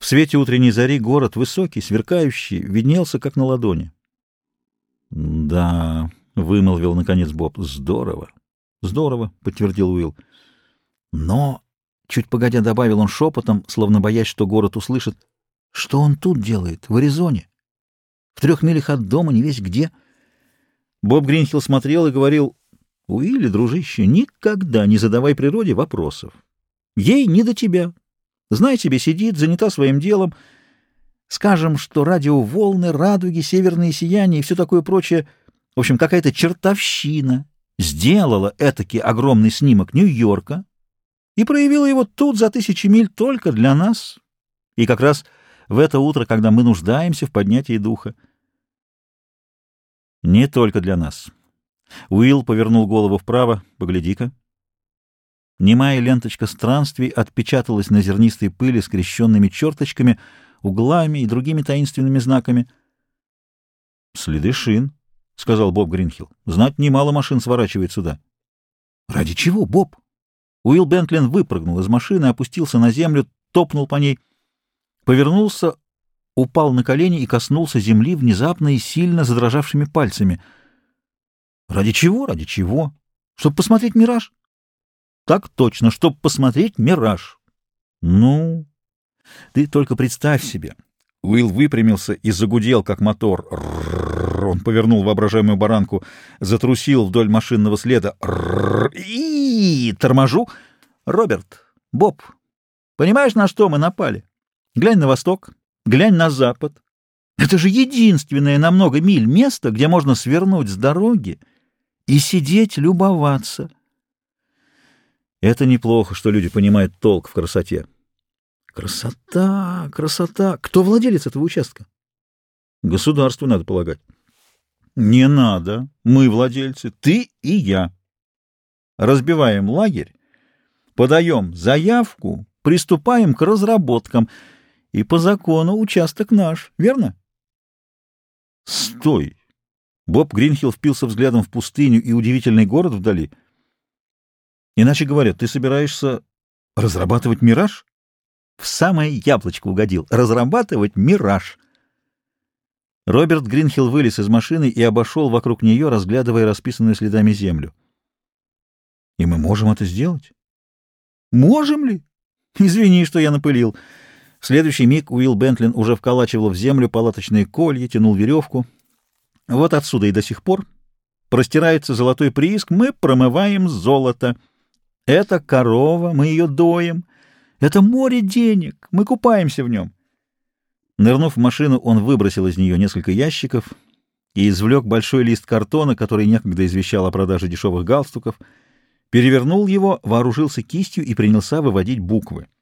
В свете утренней зари город высокий, сверкающий, виднелся как на ладони. — Да, — вымолвил наконец Боб, — здорово. — Здорово, — подтвердил Уилл. — Но, — чуть погодя добавил он шепотом, словно боясь, что город услышит, — что он тут делает, в Аризоне? В трех милях от дома, не весь где. Боб Гринхилл смотрел и говорил, — Уилли, дружище, никогда не задавай природе вопросов. Ей не до тебя. Знай себе, сидит, занята своим делом. Скажем, что радиоволны, радуги, северные сияния и все такое прочее, в общем, какая-то чертовщина, сделала этакий огромный снимок Нью-Йорка и проявила его тут за тысячи миль только для нас. И как раз в это утро, когда мы нуждаемся в поднятии духа. Не только для нас. Уилл повернул голову вправо. Погляди-ка. Немая ленточка странствий отпечаталась на зернистой пыли скрещенными черточками, углами и другими таинственными знаками. — Следы шин, — сказал Боб Гринхилл. — Знать немало машин сворачивает сюда. — Ради чего, Боб? Уилл Бентлин выпрыгнул из машины, опустился на землю, топнул по ней, повернулся, упал на колени и коснулся земли внезапно и сильно задрожавшими пальцами. — Ради чего? Ради чего? Чтобы посмотреть мираж? Так точно, чтобы посмотреть мираж. Ну, ты только представь себе. Уилл выпрямился и загудел, как мотор. Он повернул воображаемую баранку, затрусил вдоль машинного следа. И торможу. Роберт, Боб, понимаешь, на что мы напали? Глянь на восток, глянь на запад. Это же единственное на много миль место, где можно свернуть с дороги и сидеть, любоваться — это неплохо, что люди понимают толк в красоте. Красота, красота. Кто владелец этого участка? Государству, надо полагать. Не надо. Мы владельцы. Ты и я. Разбиваем лагерь, подаем заявку, приступаем к разработкам. И по закону участок наш, верно? Стой! Боб Гринхилл впился взглядом в пустыню и удивительный город вдали — Иначе говоря, ты собираешься разрабатывать мираж? В самое яблочко угодил. Разрабатывать мираж. Роберт Гринхилл вылез из машины и обошел вокруг нее, разглядывая расписанную следами землю. И мы можем это сделать? Можем ли? Извини, что я напылил. В следующий миг Уилл Бентлин уже вколачивал в землю палаточные колья, тянул веревку. Вот отсюда и до сих пор простирается золотой прииск, мы промываем золото — это корова, мы ее доим. Это море денег, мы купаемся в нем. Нырнув в машину, он выбросил из нее несколько ящиков и извлек большой лист картона, который некогда извещал о продаже дешевых галстуков, перевернул его, вооружился кистью и принялся выводить буквы —